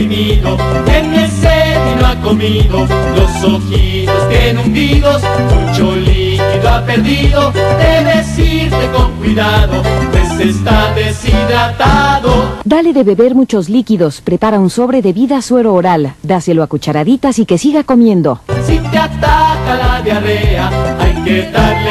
deprimido, tiene sed y no ha comido, los ojitos tienen hundidos, mucho líquido ha perdido, debes irte con cuidado, pues está deshidratado. Dale de beber muchos líquidos, prepara un sobre de vida suero oral, dáselo a cucharaditas y que siga comiendo. Si te ataca la diarrea, hay que darle.